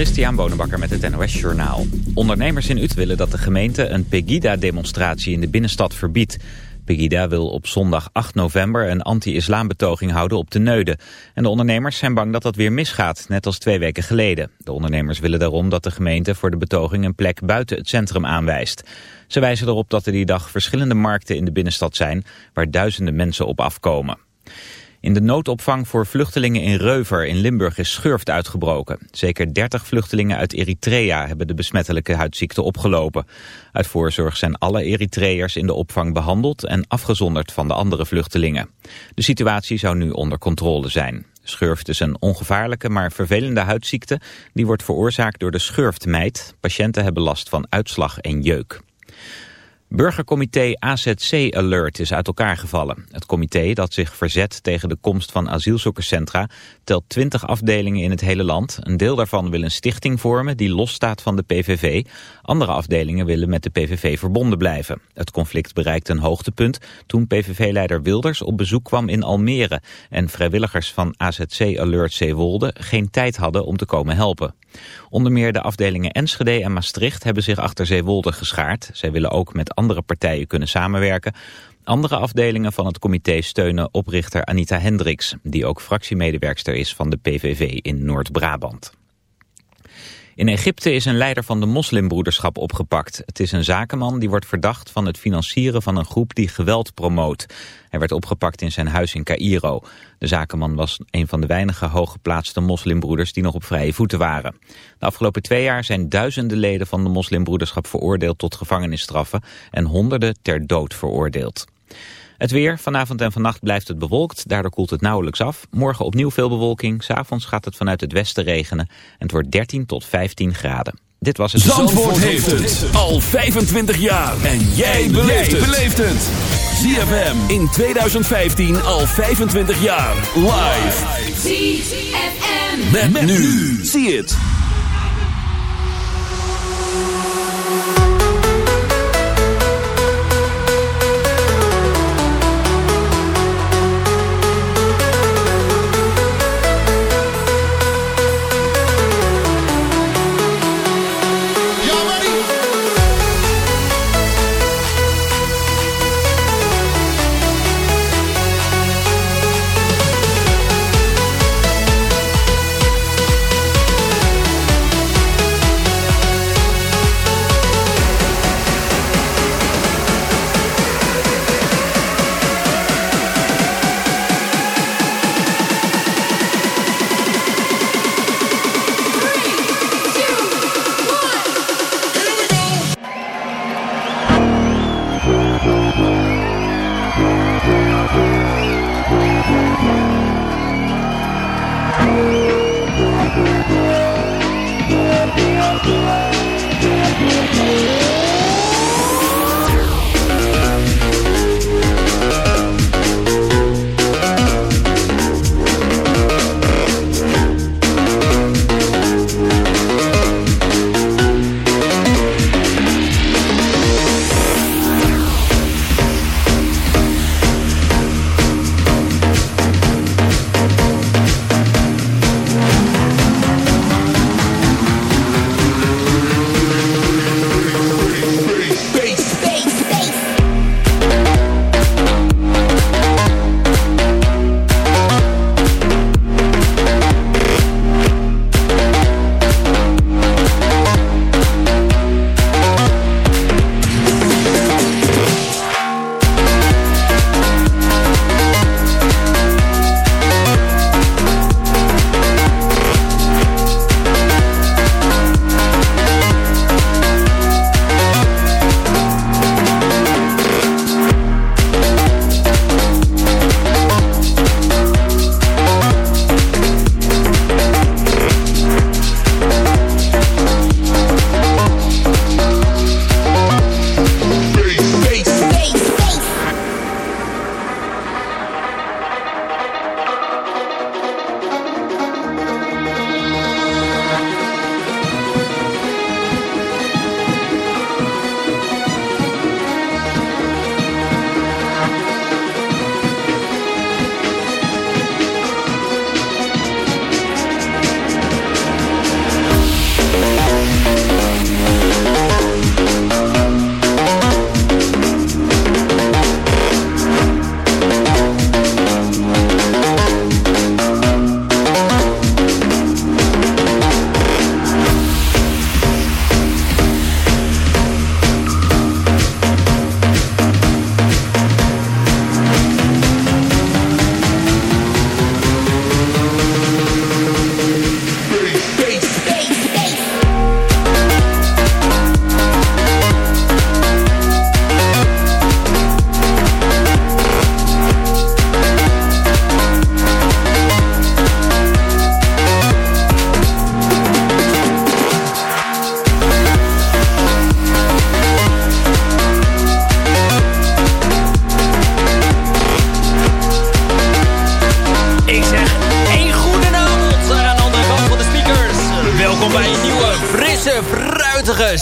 Christian Bonenbakker met het NOS Journaal. Ondernemers in Ut willen dat de gemeente een Pegida-demonstratie in de binnenstad verbiedt. Pegida wil op zondag 8 november een anti-islambetoging houden op de Neude. En de ondernemers zijn bang dat dat weer misgaat, net als twee weken geleden. De ondernemers willen daarom dat de gemeente voor de betoging een plek buiten het centrum aanwijst. Ze wijzen erop dat er die dag verschillende markten in de binnenstad zijn... waar duizenden mensen op afkomen. In de noodopvang voor vluchtelingen in Reuver in Limburg is schurft uitgebroken. Zeker 30 vluchtelingen uit Eritrea hebben de besmettelijke huidziekte opgelopen. Uit voorzorg zijn alle Eritreërs in de opvang behandeld en afgezonderd van de andere vluchtelingen. De situatie zou nu onder controle zijn. Schurft is een ongevaarlijke maar vervelende huidziekte. Die wordt veroorzaakt door de schurftmijt. Patiënten hebben last van uitslag en jeuk. Burgercomité AZC Alert is uit elkaar gevallen. Het comité dat zich verzet tegen de komst van asielzoekerscentra telt 20 afdelingen in het hele land. Een deel daarvan wil een stichting vormen die losstaat van de PVV. Andere afdelingen willen met de PVV verbonden blijven. Het conflict bereikte een hoogtepunt toen PVV-leider Wilders op bezoek kwam in Almere en vrijwilligers van AZC Alert Zeewolde geen tijd hadden om te komen helpen. Onder meer de afdelingen Enschede en Maastricht hebben zich achter Zeewolde geschaard. Zij willen ook met andere partijen kunnen samenwerken. Andere afdelingen van het comité steunen oprichter Anita Hendricks... die ook fractiemedewerkster is van de PVV in Noord-Brabant. In Egypte is een leider van de moslimbroederschap opgepakt. Het is een zakenman die wordt verdacht van het financieren van een groep die geweld promoot. Hij werd opgepakt in zijn huis in Cairo. De zakenman was een van de weinige hooggeplaatste moslimbroeders die nog op vrije voeten waren. De afgelopen twee jaar zijn duizenden leden van de moslimbroederschap veroordeeld tot gevangenisstraffen en honderden ter dood veroordeeld. Het weer, vanavond en vannacht blijft het bewolkt, daardoor koelt het nauwelijks af. Morgen opnieuw veel bewolking, s'avonds gaat het vanuit het westen regenen en het wordt 13 tot 15 graden. Dit was het... Zandvoort, heeft het al 25 jaar en jij beleeft het. ZFM in 2015 al 25 jaar live. ZFM. Met, nu. Zie het.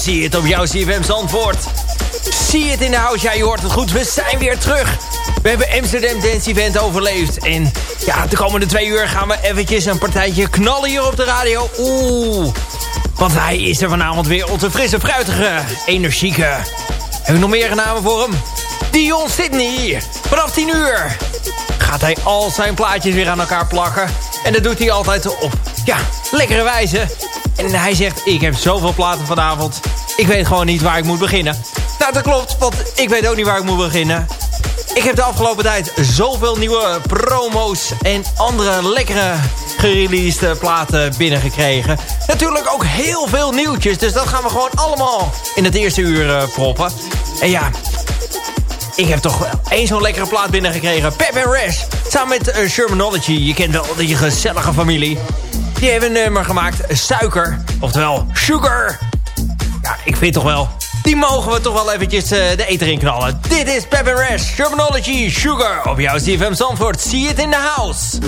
Zie het op jouw CFM Zandvoort. Zie het in de house, ja je hoort het goed, we zijn weer terug. We hebben Amsterdam Dance Event overleefd. En ja, de komende twee uur gaan we eventjes een partijtje knallen hier op de radio. Oeh, want hij is er vanavond weer, onze frisse, fruitige, energieke. Heb ik nog meer namen voor hem? Dion Sydney, vanaf 10 uur gaat hij al zijn plaatjes weer aan elkaar plakken. En dat doet hij altijd op, ja, lekkere wijze. En hij zegt, ik heb zoveel platen vanavond. Ik weet gewoon niet waar ik moet beginnen. Nou, dat klopt, want ik weet ook niet waar ik moet beginnen. Ik heb de afgelopen tijd zoveel nieuwe promo's en andere lekkere gereleased platen binnengekregen. Natuurlijk ook heel veel nieuwtjes, dus dat gaan we gewoon allemaal in het eerste uur uh, proppen. En ja, ik heb toch één zo'n lekkere plaat binnengekregen. Pep Rash, samen met uh, Shermanology. Je kent wel die gezellige familie. Die hebben een nummer gemaakt, Suiker, oftewel Sugar. Ja, ik vind toch wel, die mogen we toch wel eventjes uh, de eter in knallen. Dit is Pep Rash, Shermanology, Sugar. Op jouw CFM Zandvoort, see it in the house.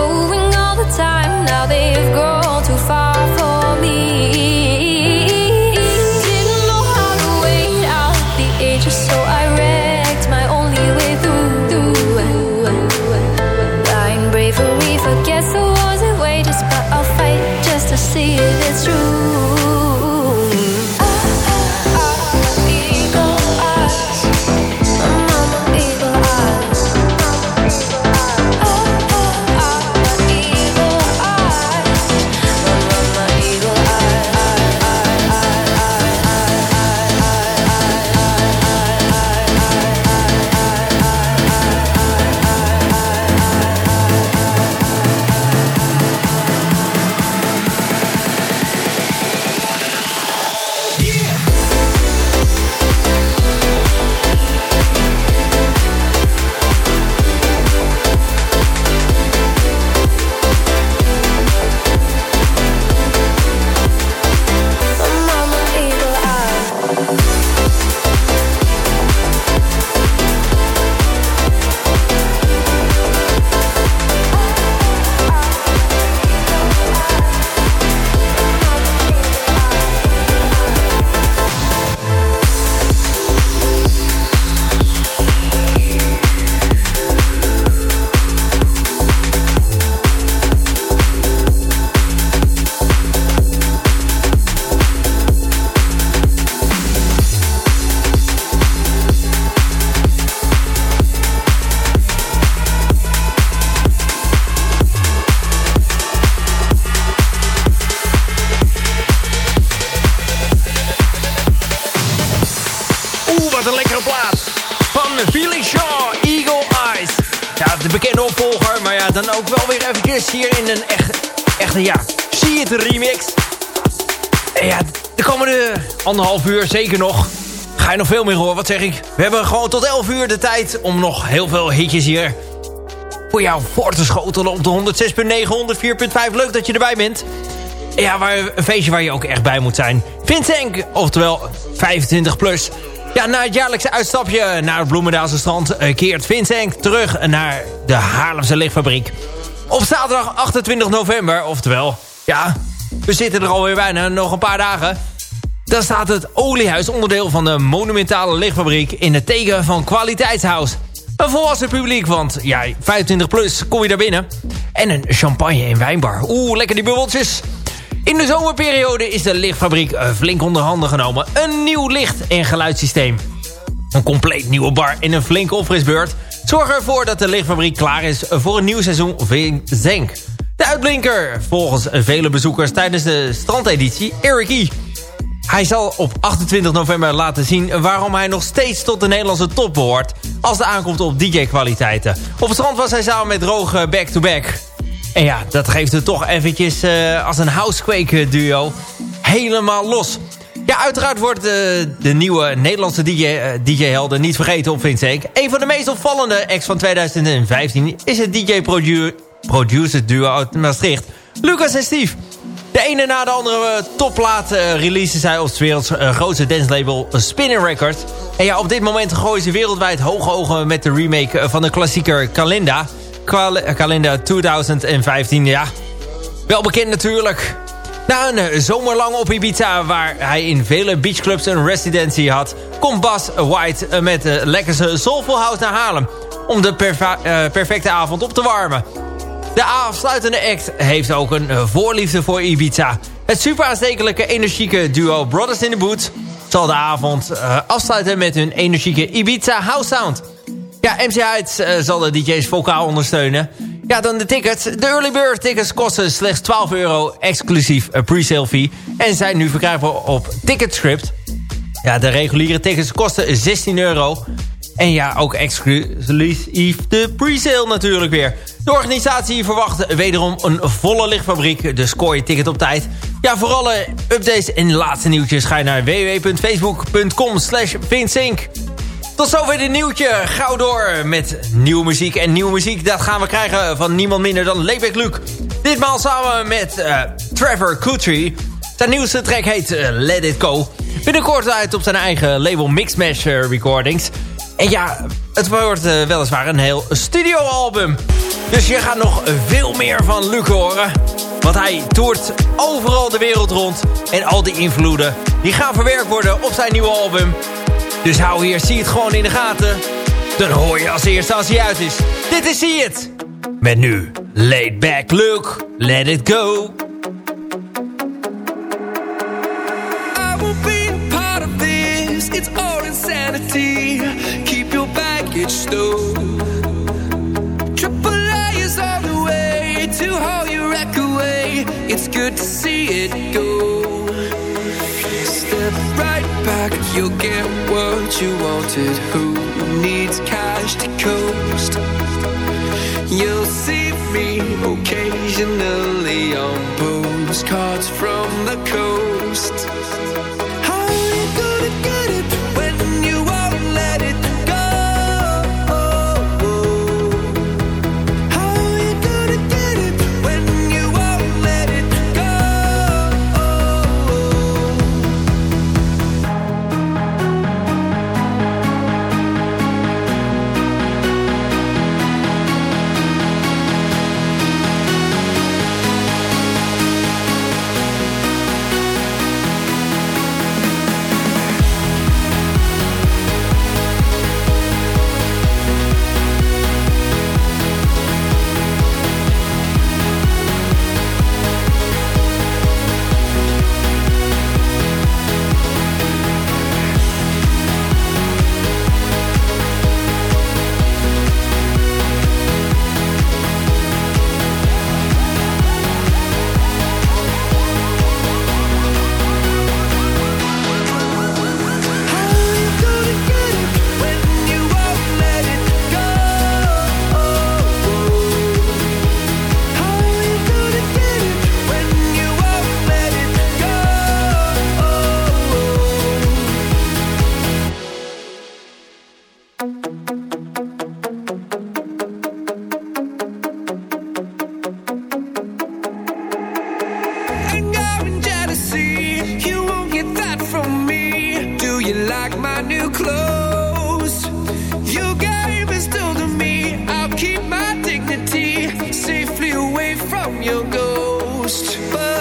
going all the time. Now they've gone too far. Hier in een echt, echte, ja, zie het remix. En ja, de komende anderhalf uur zeker nog. Ga je nog veel meer horen, wat zeg ik? We hebben gewoon tot 11 uur de tijd om nog heel veel hitjes hier voor jou voor te schotelen op de 106.9, 104.5. Leuk dat je erbij bent. En ja, waar, een feestje waar je ook echt bij moet zijn. Vincent, oftewel 25 plus. Ja, na het jaarlijkse uitstapje naar het Bloemendaalse strand... Eh, keert Vincent terug naar de Haarlemse lichtfabriek. Op zaterdag 28 november, oftewel, ja, we zitten er alweer bijna, nog een paar dagen. Dan staat het oliehuis onderdeel van de monumentale lichtfabriek in het teken van kwaliteitshuis. Een volwassen publiek, want ja, 25 plus kom je daar binnen. En een champagne en wijnbar. Oeh, lekker die bubbeltjes. In de zomerperiode is de lichtfabriek eh, flink onder handen genomen. Een nieuw licht- en geluidssysteem. Een compleet nieuwe bar en een flinke opfrisbeurt Zorg ervoor dat de lichtfabriek klaar is voor een nieuw seizoen Zenk. De uitblinker volgens vele bezoekers tijdens de strandeditie, Eric E. Hij zal op 28 november laten zien waarom hij nog steeds tot de Nederlandse top behoort... als het aankomt op DJ-kwaliteiten. Op het strand was hij samen met Droog back-to-back. En ja, dat geeft het toch eventjes uh, als een housequake duo helemaal los. Ja, uiteraard wordt de, de nieuwe Nederlandse DJ-helden DJ niet vergeten op Vincent. Een van de meest opvallende acts van 2015 is het DJ-producer duo uit Maastricht. Lucas en Steve. De ene na de andere topplaat uh, releasen zij op het werelds uh, grootste dancelabel Spinning Records. En ja, op dit moment gooien ze wereldwijd hoge ogen met de remake van de klassieker Kalinda. Kalinda 2015, ja. Wel bekend natuurlijk. Na een zomerlang op Ibiza, waar hij in vele beachclubs een residency had... komt Bas White met de lekkerste Soulful House naar Haarlem... om de perfecte avond op te warmen. De afsluitende act heeft ook een eh, voorliefde voor Ibiza. Het super aanstekelijke energieke duo Brothers in the Boots... zal de avond afsluiten met hun energieke Ibiza House Sound. Ja, MC Heights uh, zal de DJ's vocaal ondersteunen. Ja, dan de tickets. De early bird tickets kosten slechts 12 euro, exclusief pre-sale fee. En zijn nu verkrijgbaar op Ticketscript. Ja, de reguliere tickets kosten 16 euro. En ja, ook exclusief de pre-sale natuurlijk weer. De organisatie verwacht wederom een volle lichtfabriek. Dus scoor je ticket op tijd. Ja, voor alle updates en laatste nieuwtjes ga je naar www.facebook.com slash Tot zover dit nieuwtje. Gauw door met nieuwe muziek. En nieuwe muziek, dat gaan we krijgen van niemand minder dan Lebeck Luke. Ditmaal samen met uh, Trevor Kutry. Zijn nieuwste track heet uh, Let It Go. Binnenkort uit op zijn eigen label Mixmash Recordings. En ja, het wordt uh, weliswaar een heel studioalbum. Dus je gaat nog veel meer van Luc horen. Want hij toert overal de wereld rond. En al die invloeden die gaan verwerkt worden op zijn nieuwe album. Dus hou hier, zie het gewoon in de gaten. Dan hoor je als eerste als hij uit is. Dit is See It. Met nu Laid Back Luke. Let It Go. I will be part of this. It's all insanity. Keep your baggage stowed. Triple A is on the way to haul your wreck away. It's good to see it go. Back, you'll get what you wanted. Who needs cash to coast? You'll see me occasionally on postcards from the coast. From your ghost. But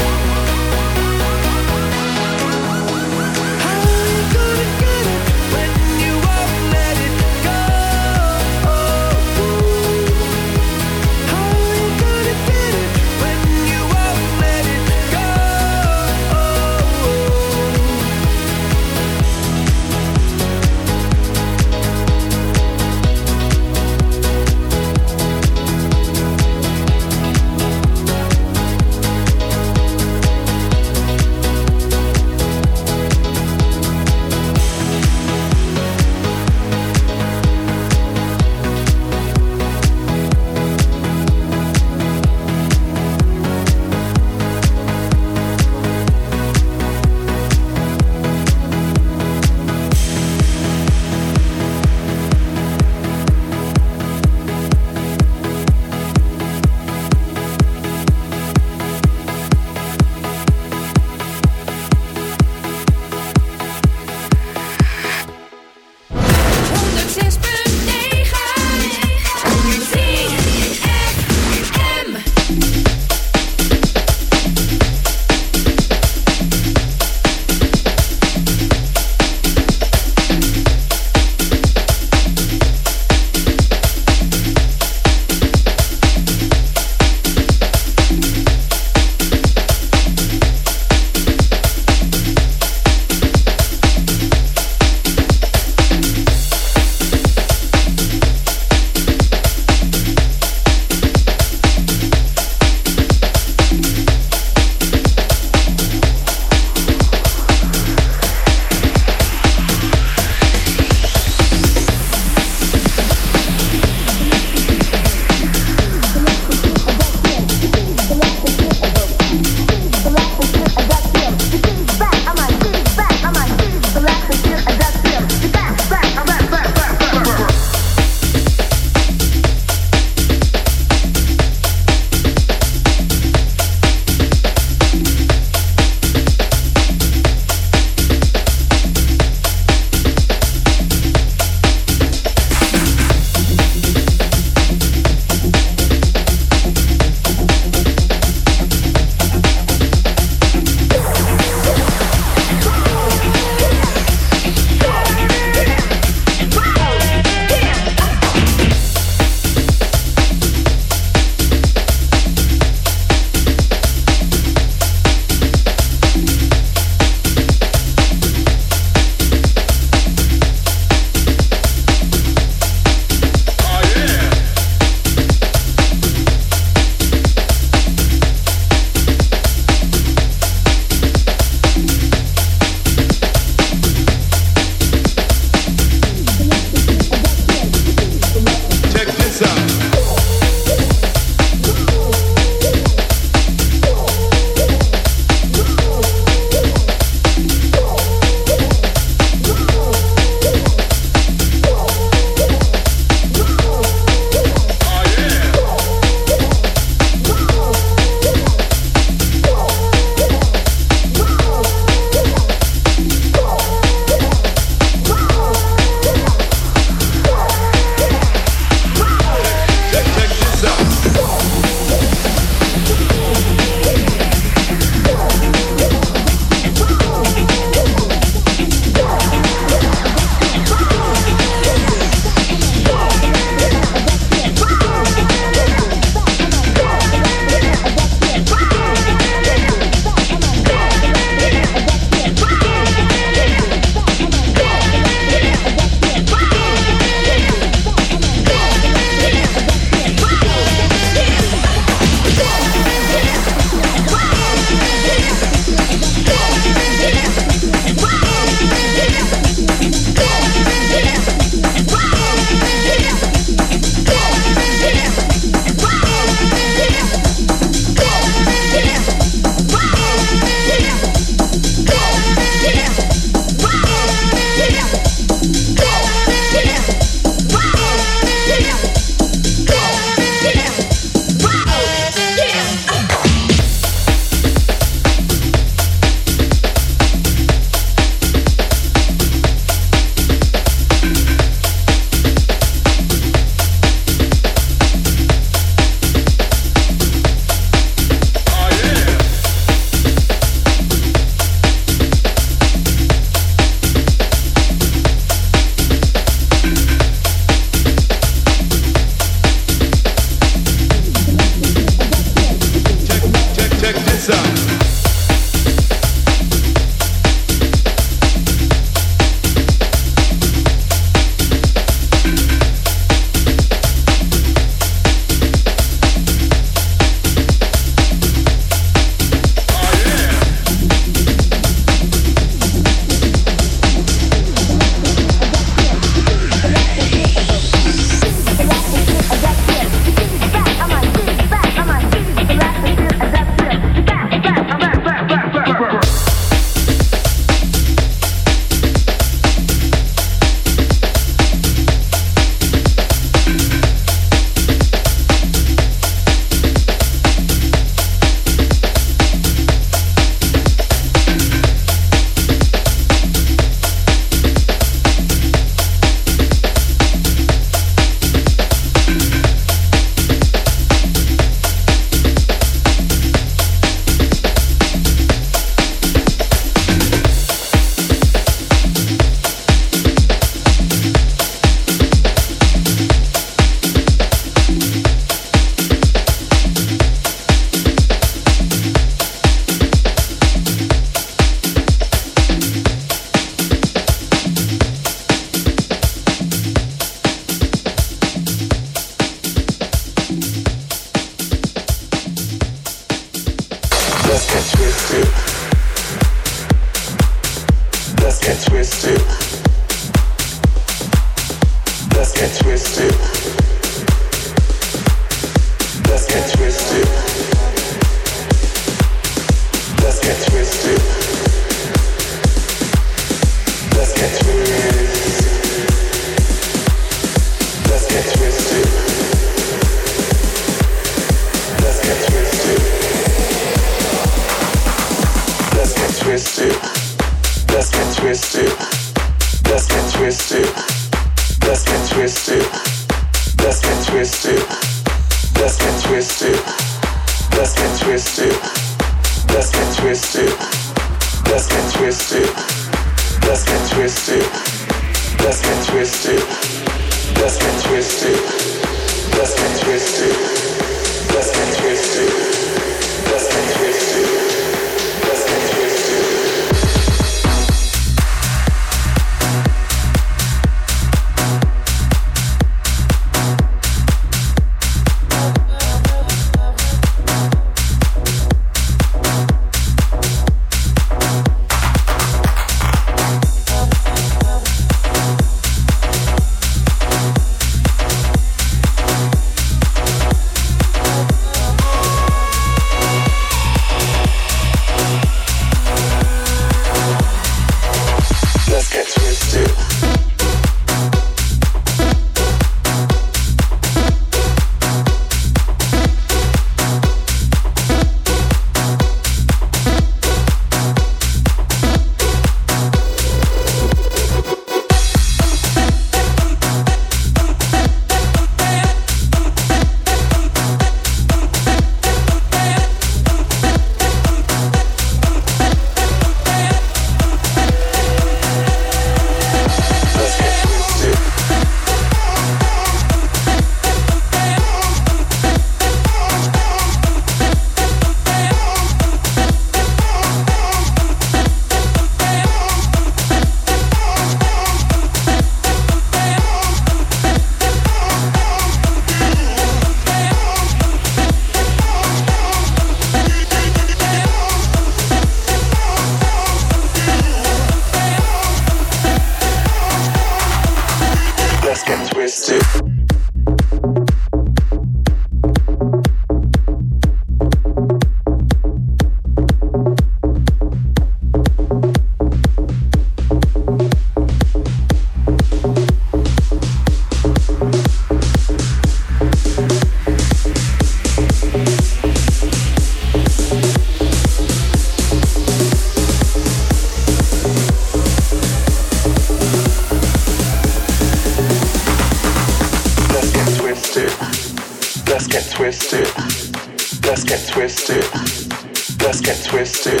Let's get twisted.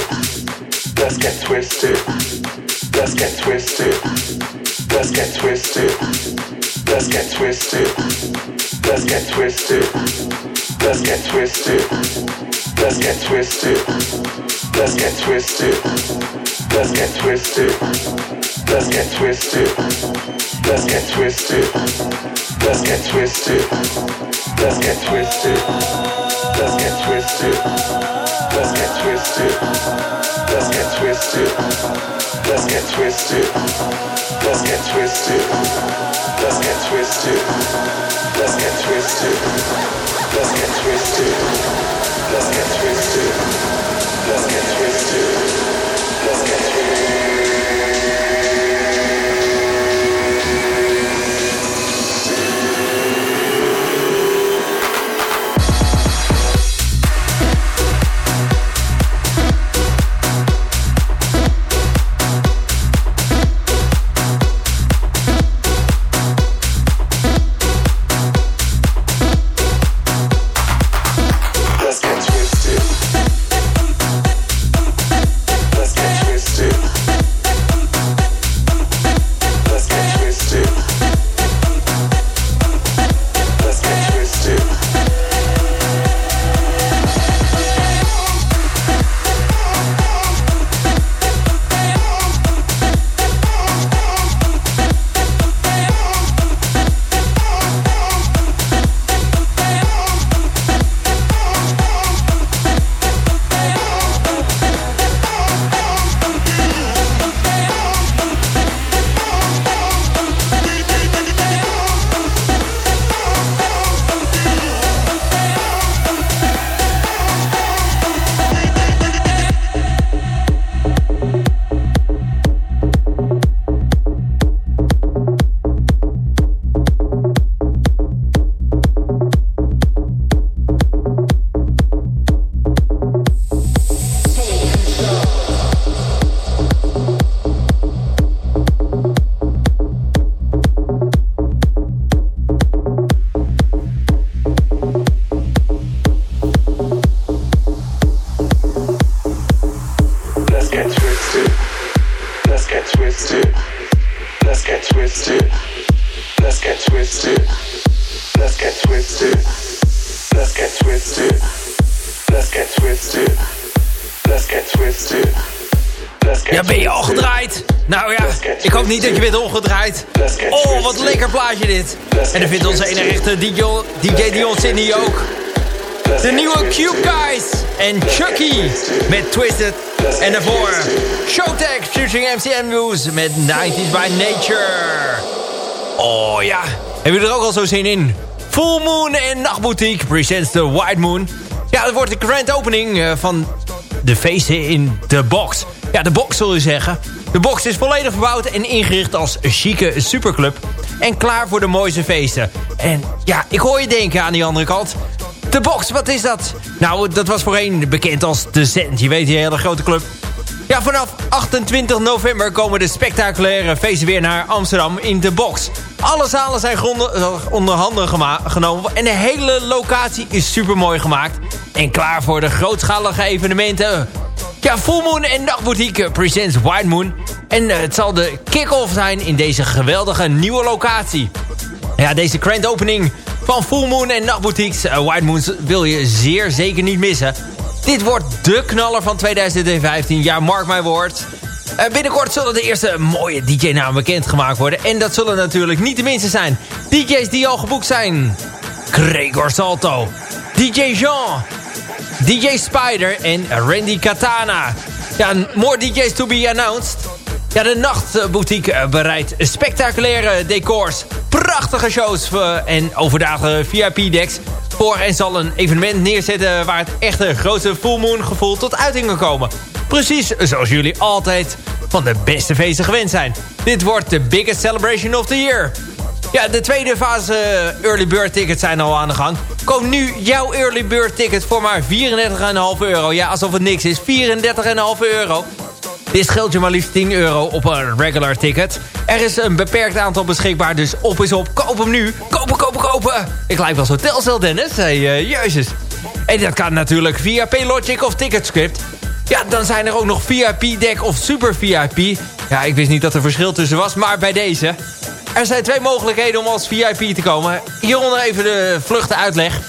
Let's get twisted. Let's get twisted. Let's get twisted. Let's get twisted. Let's get twisted. Let's get twisted. Let's get twisted. Let's get twisted. Let's get twisted. Let's get twisted. Let's get twisted. Let's get twisted. Let's get twisted. Let's get twisted. Let's get twisted. Let's get twisted. Let's get twisted. Let's get twisted. Let's get twisted. Let's get twisted. Let's get twisted. Ook. De nieuwe Cube Guys en Chucky met Twisted. En daarvoor Showtech featuring MCM News met 90s by Nature. Oh ja, hebben we er ook al zo zin in? Full Moon en Nachtboutique presents the White Moon. Ja, dat wordt de grand opening eh, van de feesten in de box. Ja, de box zul je zeggen. De box is volledig verbouwd en ingericht als chique superclub. En klaar voor de mooiste feesten. En ja, ik hoor je denken aan die andere kant. De box, wat is dat? Nou, dat was voorheen bekend als De Cent. Je weet, die hele grote club. Ja, vanaf 28 november komen de spectaculaire feesten weer naar Amsterdam in de box. Alle zalen zijn gronden, onder handen gema- genomen en de hele locatie is super mooi gemaakt. En klaar voor de grootschalige evenementen. Ja, Full Moon en Nachtboutique presents White Moon. En eh, het zal de kick-off zijn in deze geweldige nieuwe locatie. Ja, deze grand opening van Full Moon en Nachtboutiques uh, White Moons wil je zeer zeker niet missen. Dit wordt de knaller van 2015. Ja, mark my word. Uh, binnenkort zullen de eerste mooie DJ-namen bekendgemaakt worden. En dat zullen natuurlijk niet de minste zijn. DJ's die al geboekt zijn. Gregor Salto. DJ Jean. DJ Spider en Randy Katana. Ja, more DJ's to be announced. Ja, de nachtboutique eh, bereidt spectaculaire decors, prachtige shows eh, en overdagen VIP-decks voor en zal een evenement neerzetten waar het echte grote full moon gevoel tot uiting kan komen. Precies zoals jullie altijd van de beste feesten gewend zijn. Dit wordt de biggest celebration of the year. Ja, de tweede fase eh, early bird tickets zijn al aan de gang. Koop nu jouw early bird ticket voor maar 34,5 euro. Ja, alsof het niks is. 34,5 euro. Dit scheelt je maar liefst 10 euro op een regular ticket. Er is een beperkt aantal beschikbaar, dus op is op. Koop hem nu. Kopen, kopen, kopen. Ik lijk wel zo Telcel, Dennis. Hey, uh, jezus. En dat kan natuurlijk via Paylogic of Ticketscript. Ja, dan zijn er ook nog VIP-deck of Super VIP. Ja, ik wist niet dat er verschil tussen was, maar bij deze... Er zijn twee mogelijkheden om als VIP te komen. Hieronder even de vluchten uitleg.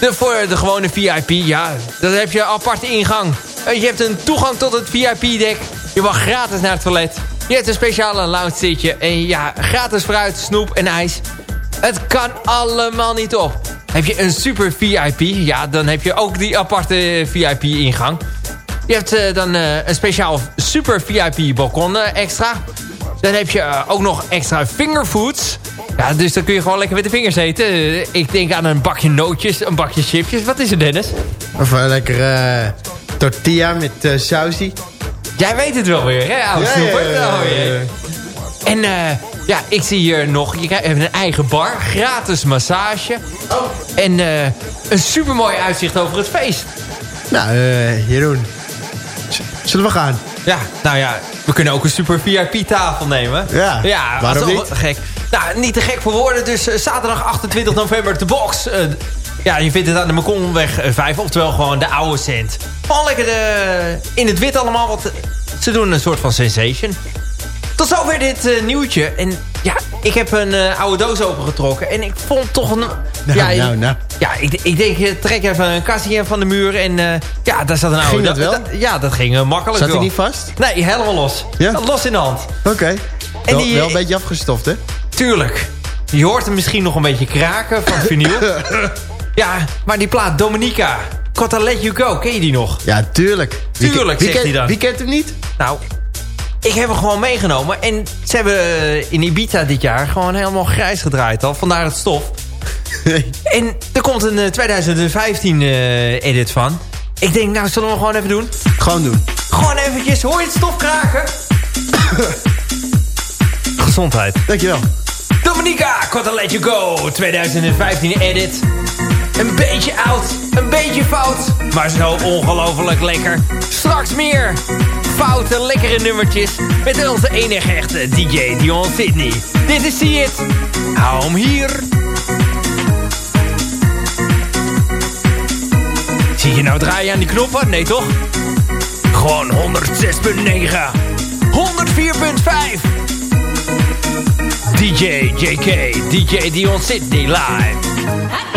De, voor de gewone VIP, ja, dan heb je aparte ingang. Eh, Je hebt een toegang tot het VIP-deck. Je mag gratis naar het toilet. Je hebt een speciale lounge zitje. En ja, gratis fruit, snoep en ijs. Het kan allemaal niet op. Heb je een super VIP, ja, dan heb je ook die aparte VIP-ingang. Je hebt uh, dan uh, een speciaal super VIP balkon uh, extra. Dan heb je ook nog extra fingerfoods. Ja, dus dan kun je gewoon lekker met de vingers eten. ik denk aan een bakje nootjes, een bakje chipjes. Wat is er, Dennis? Of een lekkere tortilla met uh, sausie. Jij weet het wel weer, hè, oude Ja, snoeper? ja, ja, Oh. En eh, ja, ik zie hier nog... Je even een eigen bar, gratis massage. En eh, een supermooi uitzicht over het feest. Nou, eh Jeroen. Zullen we gaan? Ja, nou ja, we kunnen ook een super VIP-tafel nemen. Ja, ja waarom niet? Gek. Nou, niet te gek voor woorden. Dus eh, zaterdag 28 november de box. Eh, ja, je vindt het aan de Maconweg eh, 5, oftewel gewoon de oude cent. Gewoon lekker de, in het wit allemaal, want eh, ze doen een soort van sensation. Tot zover dit eh, nieuwtje. En ja, ik heb een eh, oude doos opengetrokken. En ik vond toch een... Nou, ja, nou, nou. Ja, ik, ik denk, eh, trek even een kastje van de muur. En eh, ja, daar zat een oude Ging dat wel? ja, dat ging eh, makkelijk Zat hij wel. niet vast? Nee, helemaal los. Ja? Los in de hand. Oké. Wel, die- wel een beetje afgestoft, hè? Tuurlijk. Je hoort hem misschien nog een beetje kraken van vinyl. ja, maar die plaat Dominica. Gotta Let You Go, ken je die nog? Ja, tuurlijk. Tuurlijk, wie zegt hij dan. Wie kent hem niet? Nou, ik heb hem gewoon meegenomen. En ze hebben eh, in Ibiza dit jaar gewoon helemaal grijs gedraaid al. Vandaar het stof. En er komt een eh, 2015 eh, edit van. Ik denk, nou, zullen we hem gewoon even doen? Gewoon doen. Gewoon eventjes, hoor je het stof kraken? Gezondheid. Dankjewel. Dominica, Gotta Let You Go, 2015 edit. Een beetje oud, een beetje fout, maar zo ongelooflijk lekker. Straks meer foute, lekkere nummertjes met onze enige echte DJ Dion Sydney. Dit is See It. Hou hem hier. Zie je nou draaien aan die knoppen? Nee toch? Gewoon 106.9. 104.5. DJ JK, DJ Dion Sydney live.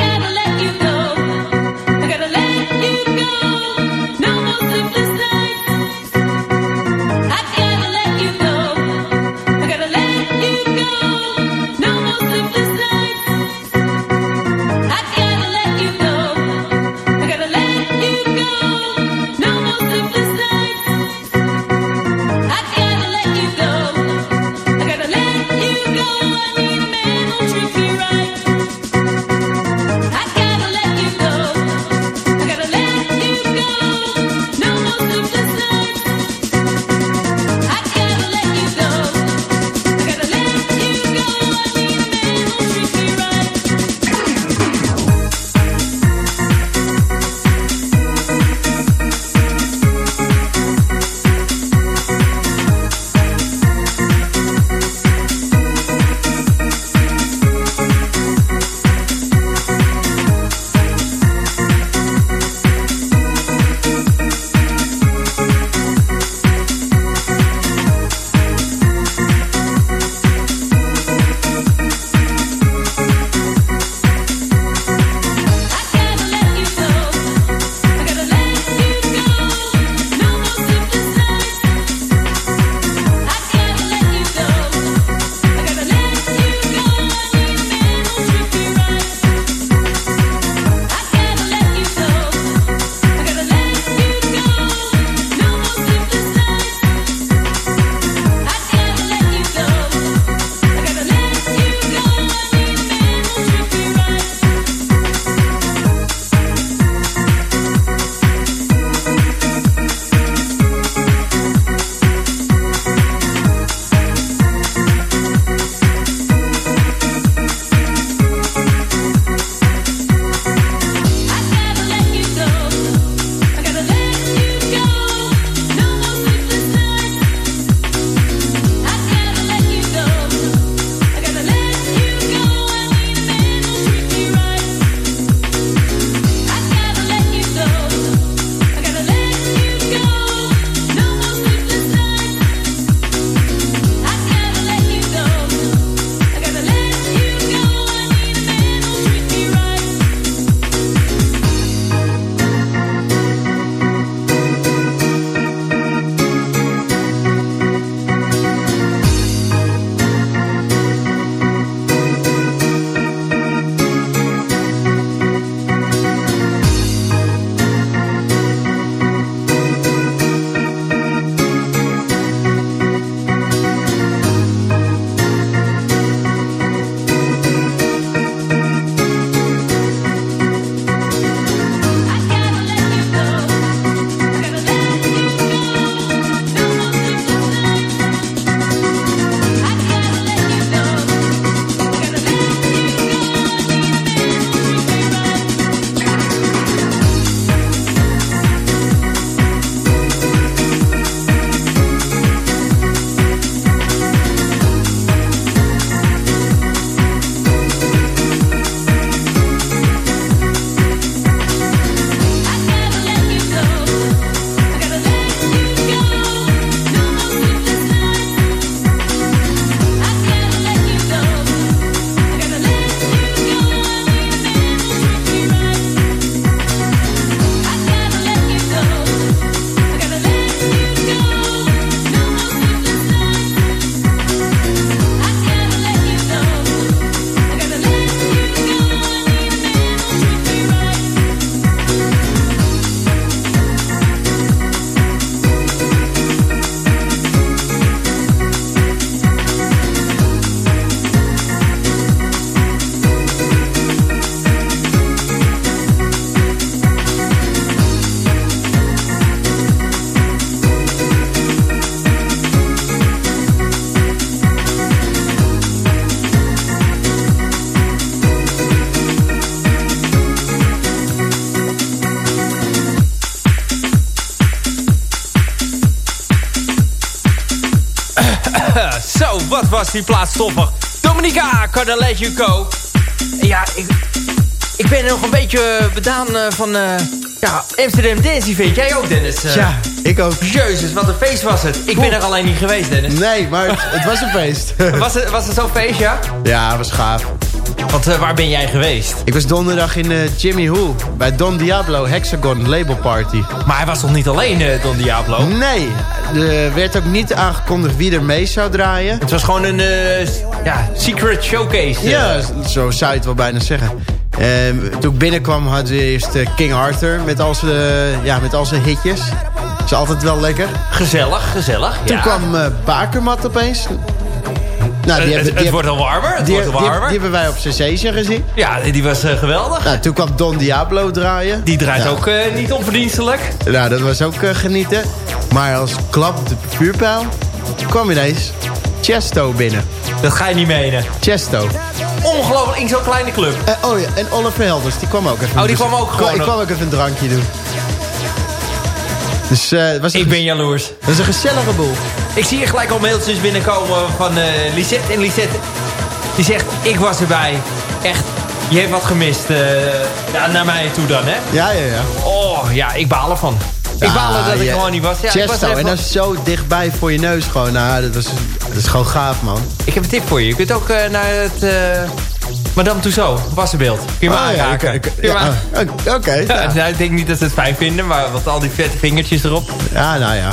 Die plaats stoffig. Dominica, Can Let You Go. Ja, ik, ik ben nog een beetje bedaan uh, van... Uh, Ja, Amsterdam Dance Event. Jij ook, Dennis? Eh, Ja, ik ook. Jezus, wat een feest was het. Ik ben er alleen niet geweest, Dennis. Nee, maar het, het was een feest. Was het, was het zo'n feest, ja? ja, het was gaaf. Want eh, waar ben jij geweest? Ik was donderdag in eh, Jimmy Who bij Don Diablo Hexagon Label Party. Maar hij was toch niet alleen, eh, Don Diablo? Nee, er werd ook niet aangekondigd wie er mee zou draaien. Het was gewoon een eh, ja, secret showcase. eh. Ja, zo zou je het wel bijna zeggen. Ehm, toen ik binnenkwam hadden we eerst eh, King Arthur met al zijn, eh, ja, met al zijn hitjes. Dat is altijd wel lekker. Gezellig, gezellig. Toen ja. kwam eh, Bakermat opeens. Nou, Eh, die het, hebben, het wordt al warmer. Het die, wordt al warmer. die hebben wij op Sensation gezien. ja, die was eh, geweldig. Nou, toen kwam Don Diablo draaien. Die draait Ja. ook eh, niet onverdienstelijk. Nou, dat was ook eh, genieten. Maar als klap op de vuurpijl kwam ineens Chesto binnen. Dat ga je niet menen. Chesto. Ongelooflijk, in zo'n kleine club. Eh, oh ja, en Oliver Helders, die kwam ook even. Oh, die kwam ook gewoon Ik kwam ook even een drankje doen. Dus eh, was Ik ben jaloers. het was een gezellige boel. Ik zie hier gelijk al mailtjes binnenkomen van eh Lisette. En Lisette, die zegt, ik was erbij. Echt, je hebt wat gemist. ja, naar mij toe dan, hè? Ja, ja, ja. Oh, ja, ik baal ervan. Ik Ja, baal er dat ik gewoon niet was. Ja, ik, was Chesto, even- en dat is zo dichtbij voor je neus gewoon. Nou, dat, was, dat is gewoon gaaf, man. ik heb een tip voor je. Je kunt ook eh, naar het... eh, Madame Tussauds, wassenbeeld. Kun je Oh, aanraken. ja, Oké. Ja, nou, ik denk niet dat ze het fijn vinden, maar wat al die vette vingertjes erop. ja, nou ja.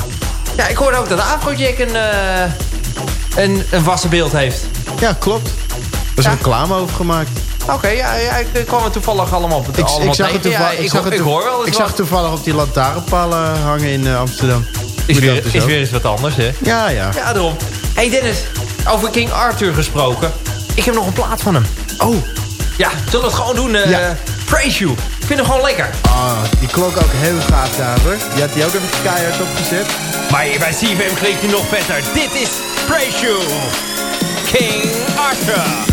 Ja, ik hoorde ook dat Afrojack een, eh een, een wassen beeld heeft. Ja, klopt. Er is Ja. reclame over gemaakt. Oké, ja, ja, ik kwam er toevallig allemaal op het Ik, allemaal ik, zag, het toevallig, Ja, ik, ik, zag het hoor wel Ik zag toevallig op die lantaarnpalen hangen in eh, Amsterdam. Is weer, dus is weer eens wat anders, hè? Ja, ja. Ja, daarom. hey Dennis, over King Arthur gesproken. Ik heb nog een plaat van hem. Oh, Ja, zullen we het gewoon doen? eh Ja. Praise You. Ik vind hem gewoon lekker. ah, die klonk ook heel gaaf daar, hoor. Die had die ook even keihard opgezet. Maar hier bij CFM klinkt hij nog vetter. Dit is Praise You. King Arthur.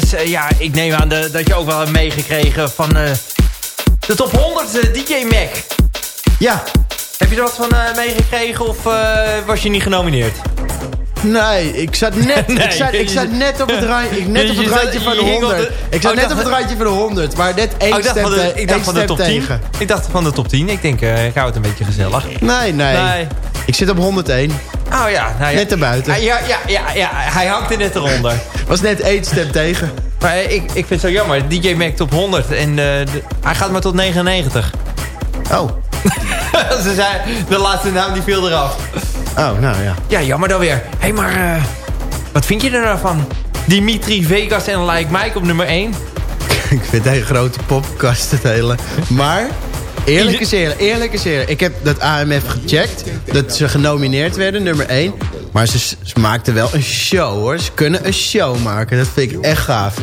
Dennis, eh, ja, ik neem aan de, dat je ook wel hebt meegekregen van eh, de top 100 eh, DJ Mac. Ja, Heb je er wat van meegekregen of was je niet genomineerd? nee, ik zat net, Nee, ik zat, ik zat net op het randje, ik, net op het randje van de je hing op 100. de- Ik zat Oh, net op het randje van de 100, maar net één Oh, ik dacht stem, van de, ik één dacht van de top 10. tegen. Ik dacht van de top 10. Ik denk, eh, ik hou het een beetje gezellig. Nee, nee, Nee. Ik zit op 101. Oh ja, nou ja. Net erbuiten. Ah, Ja, ja, ja, ja, hij hangt er net eronder. Was net één stem tegen. Maar ik, ik vind het zo jammer. DJ Mac top 100 en eh, de- hij gaat maar tot 99. Oh, Ze zei, de laatste naam die viel eraf. oh, nou ja. Ja, jammer dan weer. Hé, hey, maar eh, wat vind je er nou van? Dimitri Vegas en Like Mike op nummer 1. Ik vind het een grote popkast het hele. Maar, eerlijk is eerlijk, eerlijk is eerlijk. Ik heb dat AMF gecheckt. Dat ze genomineerd werden, nummer 1. Maar ze, ze maakten wel een show hoor. Ze kunnen een show maken. Dat vind ik echt gaaf.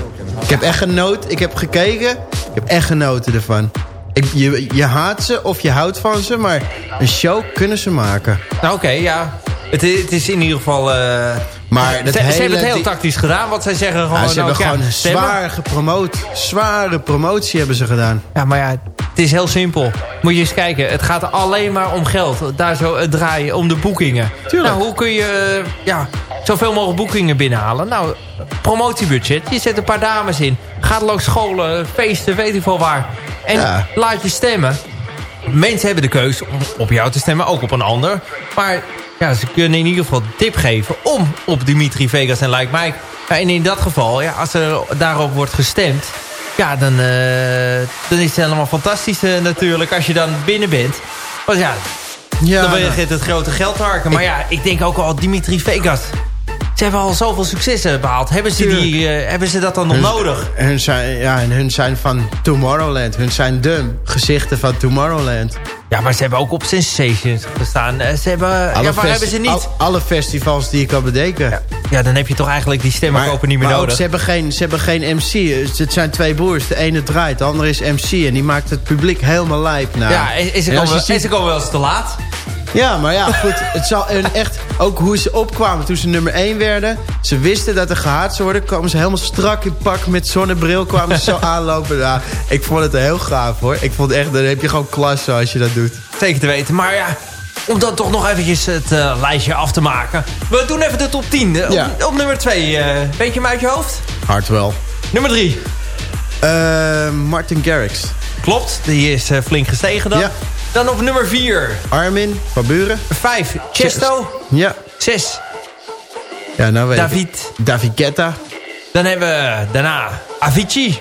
Ik heb echt genoten. Ik heb gekeken. Ik heb echt genoten ervan. Ik, je, je haat ze of je houdt van ze. Maar een show kunnen ze maken. Nou oké, ja. Het, het is in ieder geval... eh, Maar ze, dat ze hele, hebben het heel die- tactisch gedaan. Want zij zeggen gewoon... Ja, ze hebben ja, gewoon stemmen. zwaar gepromoot. Zware promotie hebben ze gedaan. Ja, maar ja, het is heel simpel. Moet je eens kijken. Het gaat alleen maar om geld. Daar zo draaien, om de boekingen. Tuurlijk. Nou, hoe kun je eh, ja, zoveel mogelijk boekingen binnenhalen? Nou, promotiebudget. Je zet een paar dames in. Gaat langs scholen, feesten, weet ik veel waar. En Ja. laat je stemmen. Mensen hebben de keus om op jou te stemmen, ook op een ander. Maar ja, ze kunnen in ieder geval tip geven om op Dimitri Vegas en Like Mike. Ja, en in dat geval, ja, als er daarop wordt gestemd... Ja, dan, eh, dan is het helemaal fantastisch eh, natuurlijk als je dan binnen bent. Want ja, Ja, dan nou. begint het grote geld harken. Maar ja, ik denk ook al Dimitri Vegas. Ze hebben al zoveel successen behaald. Hebben ze, die, eh, hebben ze dat dan nog Hun- nodig? Hun zijn, ja, en hun zijn van Tomorrowland. Hun zijn de gezichten van Tomorrowland. Ja, maar ze hebben ook op Sensations gestaan. Eh, Ze hebben, ja, waar hebben ze niet? al- alle festivals die ik kan bedenken. Ja, dan heb je toch eigenlijk die stemmen kopen niet meer maar ook, nodig. ze, hebben geen, ze hebben geen MC. Het zijn twee broers. De ene draait, de andere is MC. En die maakt het publiek helemaal lijp. Ja, en, je en ze komen wel eens te laat. Ja, maar ja, goed. Het zal hun echt, ook hoe ze opkwamen toen ze nummer 1 werden. Ze wisten dat er gehaat zou worden. Kwamen ze helemaal strak in pak met zonnebril. Kwamen ze zo aanlopen. Ja, ik vond het heel gaaf hoor. Ik vond echt, dan heb je gewoon klasse als je dat doet. Zeker te weten. Maar ja, om dan toch nog eventjes het eh, lijstje af te maken. We doen even de top 10. Eh, Ja. Op, op nummer 2. weet je hem uit je hoofd? Hard wel. Nummer 3. Eh, Martin Garrix. Klopt, die is eh, flink gestegen dan. Ja. Dan op nummer 4. Armin van Buren. 5. Chesto. Ja. 6. Ja, nou weet ik. David. Guetta. Dan hebben we daarna Avicii.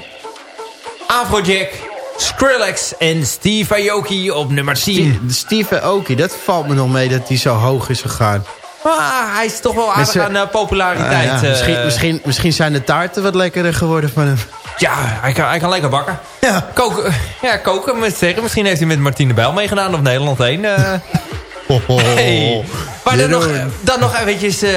Afrojack. Skrillex en Steve Aoki op nummer 10. Die- Steve Aoki, dat valt me nog mee dat hij zo hoog is gegaan. Ah, hij is toch wel aardig aan eh, populariteit. Ah, ja, eh, misschien, misschien, misschien zijn de taarten wat lekkerder geworden van hem. Ja, hij kan, hij kan lekker bakken. Ja. Koken, ja, koken moet ik zeggen. Misschien heeft hij met Martine Bijl meegedaan op Nederland 1. eh. hey. Maar dan nog, dan nog eventjes eh,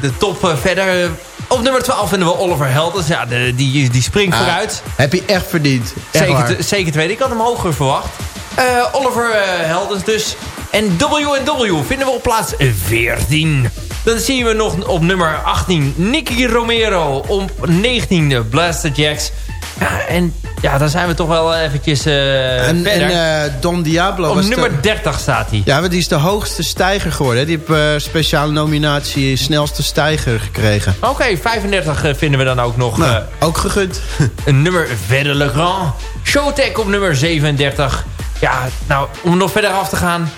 de top eh, verder. Op nummer 12 vinden we Oliver Heldens. Ja, de, die, die springt vooruit. Heb je echt verdiend. Echt Zeker, zeker weten. Ik had hem hoger verwacht. Eh, Oliver eh, Heldens dus. En W&W vinden we op plaats 14. Dan zien we nog op nummer 18 Nicky Romero. Op 19 eh, Blaster Jacks. Ja, en ja, dan zijn we toch wel eventjes En, verder. en eh, Don Diablo op nummer de, 30 staat hij. Ja, maar die is de hoogste stijger geworden. hè. Die heeft eh speciale nominatie snelste stijger gekregen. Oké, 35 eh, vinden we dan ook nog. Nou, ook gegund. een nummer verder Le Grand. Showtech op nummer 37. Ja, nou, om nog verder af te gaan...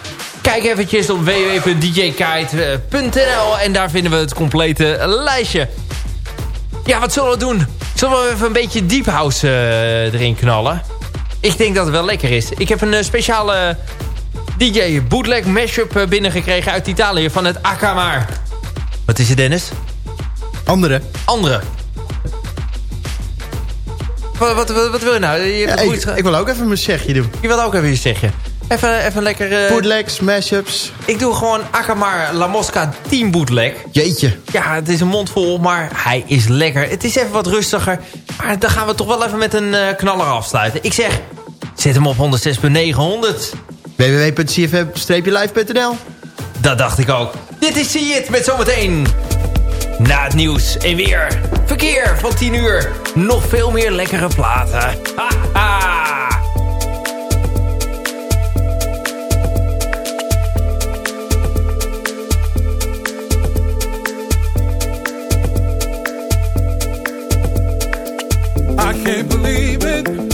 Kijk eventjes op www.djkite.nl en daar vinden we het complete lijstje. Ja, wat zullen we doen? Zullen we even een beetje deep house eh, erin knallen? Ik denk dat het wel lekker is. Ik heb een eh, speciale DJ bootleg mashup eh, binnengekregen uit Italië van het Akamar. Wat is het, Dennis? Andere. Andere. Wat, wat, wat, wat wil je nou? Je, Ja, ik, ik wil ook even een zegje doen. je wil ook even iets zeggen. Even, even lekker... Eh, uh... Bootlegs, mashups. Ik doe gewoon Akamar La Mosca Team Bootleg. Jeetje. Ja, het is een mond vol, maar hij is lekker. Het is even wat rustiger. Maar dan gaan we toch wel even met een eh, knaller afsluiten. Ik zeg, zet hem op 106.900. www.cfm-live.nl Dat dacht ik ook. Dit is See It met zometeen... Na het nieuws en weer verkeer van 10 uur. Nog veel meer lekkere platen. Haha. can't believe it.